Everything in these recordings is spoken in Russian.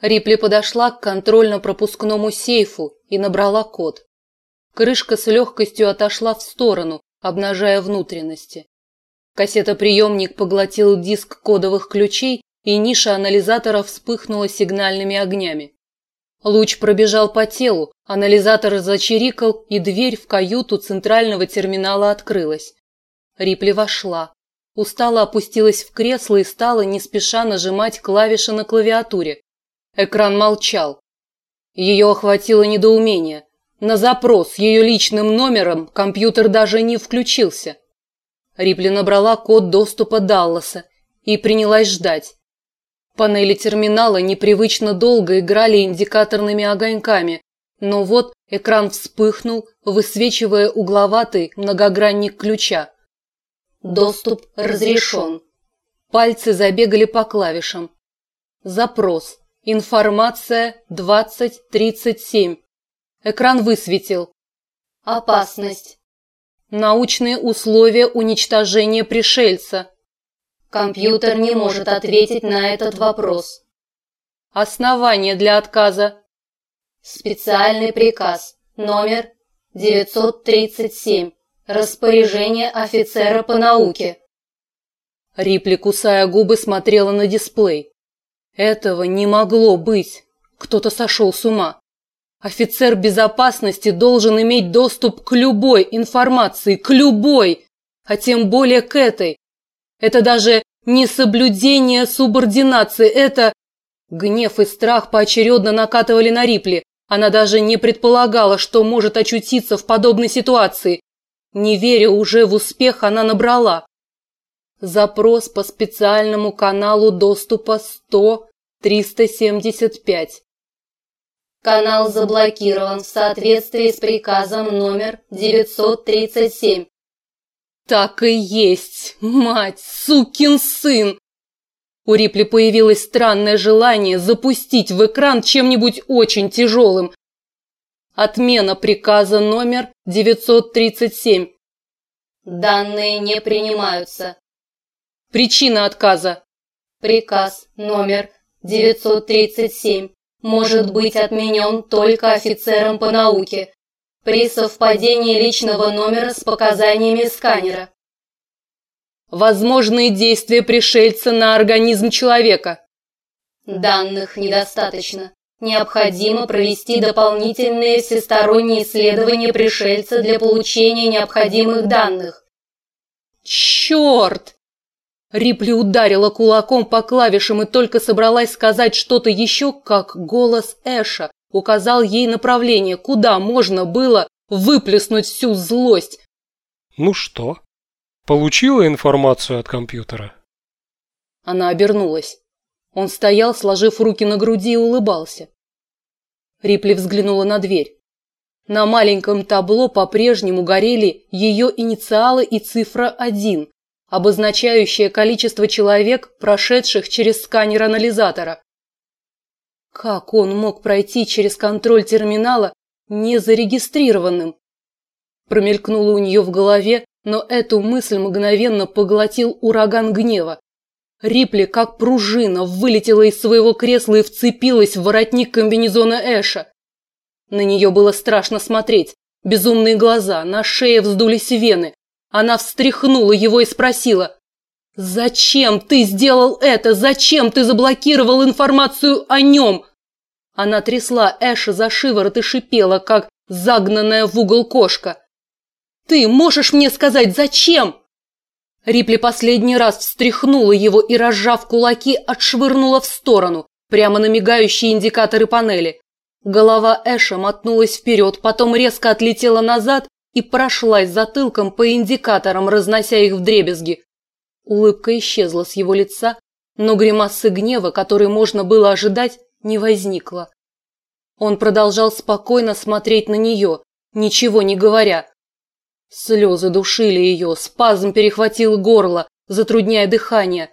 Рипли подошла к контрольно-пропускному сейфу и набрала код. Крышка с легкостью отошла в сторону, обнажая внутренности. Кассетоприемник поглотил диск кодовых ключей, и ниша анализатора вспыхнула сигнальными огнями. Луч пробежал по телу, анализатор зачирикал, и дверь в каюту центрального терминала открылась. Рипли вошла. Устало опустилась в кресло и стала не спеша нажимать клавиши на клавиатуре. Экран молчал. Ее охватило недоумение. На запрос ее личным номером компьютер даже не включился. Рипли набрала код доступа Далласа и принялась ждать. Панели терминала непривычно долго играли индикаторными огоньками, но вот экран вспыхнул, высвечивая угловатый многогранник ключа. Доступ разрешен. Пальцы забегали по клавишам. Запрос. Информация 2037. Экран высветил. Опасность. Научные условия уничтожения пришельца. Компьютер не может ответить на этот вопрос. Основание для отказа. Специальный приказ номер 937. Распоряжение офицера по науке. Рипли, кусая губы, смотрела на дисплей. Этого не могло быть. Кто-то сошел с ума. Офицер безопасности должен иметь доступ к любой информации, к любой, а тем более к этой. Это даже не соблюдение субординации, это... Гнев и страх поочередно накатывали на Рипли. Она даже не предполагала, что может очутиться в подобной ситуации. Не веря уже в успех, она набрала. Запрос по специальному каналу доступа 100-375. Канал заблокирован в соответствии с приказом номер 937. Так и есть, мать, сукин сын! У Рипли появилось странное желание запустить в экран чем-нибудь очень тяжелым. Отмена приказа номер 937. Данные не принимаются. Причина отказа. Приказ номер 937 может быть отменен только офицером по науке, при совпадении личного номера с показаниями сканера. Возможные действия пришельца на организм человека. Данных недостаточно. Необходимо провести дополнительные всесторонние исследования пришельца для получения необходимых данных. Черт! Рипли ударила кулаком по клавишам и только собралась сказать что-то еще, как голос Эша указал ей направление, куда можно было выплеснуть всю злость. «Ну что, получила информацию от компьютера?» Она обернулась. Он стоял, сложив руки на груди и улыбался. Рипли взглянула на дверь. На маленьком табло по-прежнему горели ее инициалы и цифра 1, обозначающая количество человек, прошедших через сканер анализатора. Как он мог пройти через контроль терминала незарегистрированным? Промелькнуло у нее в голове, но эту мысль мгновенно поглотил ураган гнева. Рипли, как пружина, вылетела из своего кресла и вцепилась в воротник комбинезона Эша. На нее было страшно смотреть. Безумные глаза, на шее вздулись вены. Она встряхнула его и спросила, «Зачем ты сделал это? Зачем ты заблокировал информацию о нем?» Она трясла Эша за шиворот и шипела, как загнанная в угол кошка. «Ты можешь мне сказать, зачем?» Рипли последний раз встряхнула его и, разжав кулаки, отшвырнула в сторону, прямо на мигающие индикаторы панели. Голова Эша мотнулась вперед, потом резко отлетела назад и прошлась затылком по индикаторам, разнося их в дребезги. Улыбка исчезла с его лица, но гримасы гнева, которые можно было ожидать, не возникло. Он продолжал спокойно смотреть на нее, ничего не говоря. Слезы душили ее, спазм перехватил горло, затрудняя дыхание.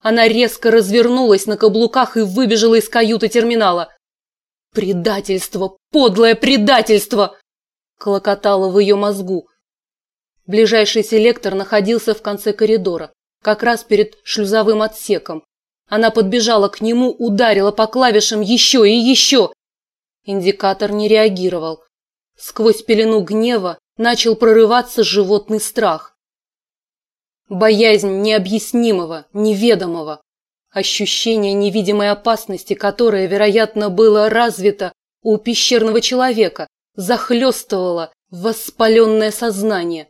Она резко развернулась на каблуках и выбежала из каюты терминала. «Предательство! Подлое предательство!» Клокотало в ее мозгу. Ближайший селектор находился в конце коридора как раз перед шлюзовым отсеком. Она подбежала к нему, ударила по клавишам еще и еще. Индикатор не реагировал. Сквозь пелену гнева начал прорываться животный страх. Боязнь необъяснимого, неведомого, ощущение невидимой опасности, которое, вероятно, было развито у пещерного человека, захлестывало воспаленное сознание.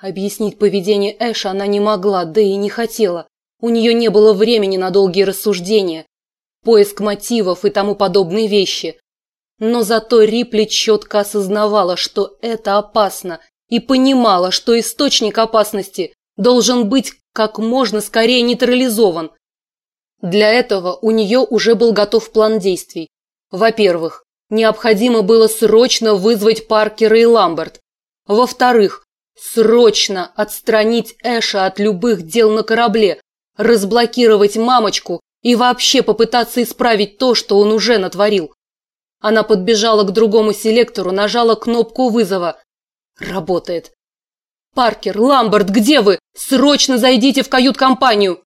Объяснить поведение Эша она не могла, да и не хотела. У нее не было времени на долгие рассуждения, поиск мотивов и тому подобные вещи. Но зато Рипли четко осознавала, что это опасно, и понимала, что источник опасности должен быть как можно скорее нейтрализован. Для этого у нее уже был готов план действий. Во-первых, необходимо было срочно вызвать Паркера и Ламберт. Во-вторых, срочно отстранить Эша от любых дел на корабле, разблокировать мамочку и вообще попытаться исправить то, что он уже натворил. Она подбежала к другому селектору, нажала кнопку вызова. Работает. «Паркер, Ламберт, где вы? Срочно зайдите в кают-компанию!»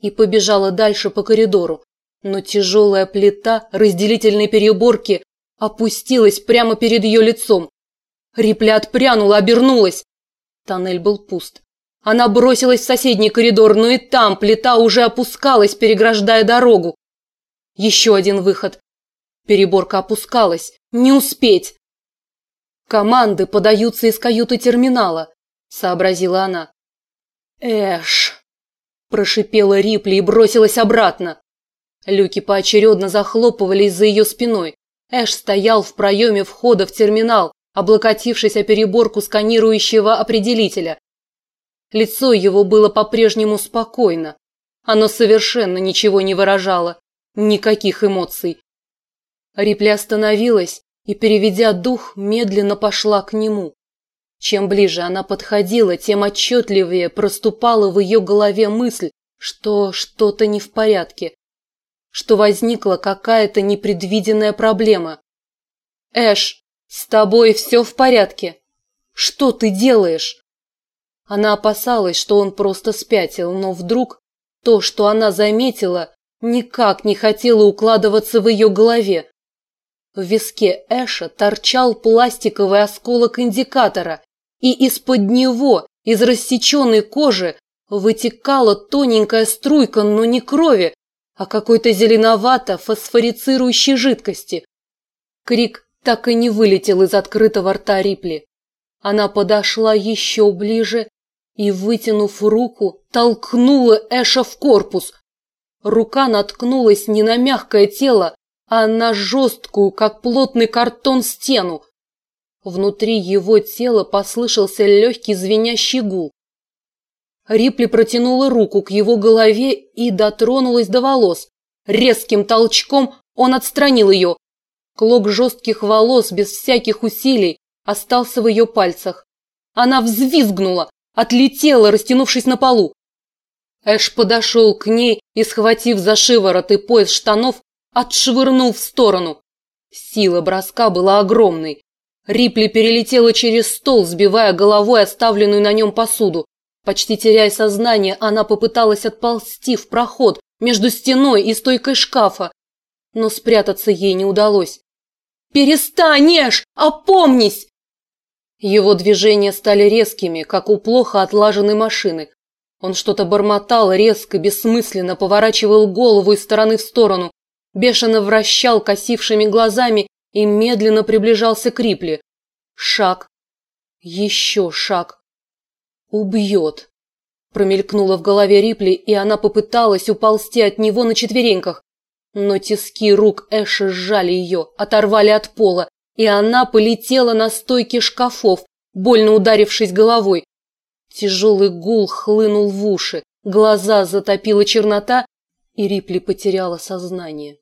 И побежала дальше по коридору. Но тяжелая плита разделительной переборки опустилась прямо перед ее лицом. Рипля отпрянула, обернулась. Тоннель был пуст. Она бросилась в соседний коридор, но и там плита уже опускалась, переграждая дорогу. Еще один выход. Переборка опускалась. Не успеть. Команды подаются из каюты терминала, сообразила она. Эш, прошипела Рипли и бросилась обратно. Люки поочередно захлопывались за ее спиной. Эш стоял в проеме входа в терминал, облокотившись о переборку сканирующего определителя. Лицо его было по-прежнему спокойно. Оно совершенно ничего не выражало, никаких эмоций. Рипли остановилась и, переведя дух, медленно пошла к нему. Чем ближе она подходила, тем отчетливее проступала в ее голове мысль, что что-то не в порядке, что возникла какая-то непредвиденная проблема. «Эш, с тобой все в порядке? Что ты делаешь?» Она опасалась, что он просто спятил, но вдруг то, что она заметила, никак не хотело укладываться в ее голове. В виске Эша торчал пластиковый осколок индикатора, и из-под него, из рассеченной кожи, вытекала тоненькая струйка, но не крови, а какой-то зеленовато-фосфорицирующей жидкости. Крик так и не вылетел из открытого рта Рипли. Она подошла еще ближе и, вытянув руку, толкнула Эша в корпус. Рука наткнулась не на мягкое тело, а на жесткую, как плотный картон, стену. Внутри его тела послышался легкий звенящий гул. Рипли протянула руку к его голове и дотронулась до волос. Резким толчком он отстранил ее. Клок жестких волос без всяких усилий остался в ее пальцах. Она взвизгнула, отлетела, растянувшись на полу. Эш подошел к ней и, схватив за шиворот и пояс штанов, отшвырнул в сторону. Сила броска была огромной. Рипли перелетела через стол, сбивая головой оставленную на нем посуду. Почти теряя сознание, она попыталась отползти в проход между стеной и стойкой шкафа, но спрятаться ей не удалось. «Перестань, Эш! Опомнись!» Его движения стали резкими, как у плохо отлаженной машины. Он что-то бормотал резко, бессмысленно, поворачивал голову из стороны в сторону, бешено вращал косившими глазами и медленно приближался к Рипли. Шаг. Еще шаг. Убьет. Промелькнуло в голове Рипли, и она попыталась уползти от него на четвереньках. Но тиски рук Эша сжали ее, оторвали от пола, и она полетела на стойки шкафов, больно ударившись головой. Тяжелый гул хлынул в уши, глаза затопила чернота, и Рипли потеряла сознание.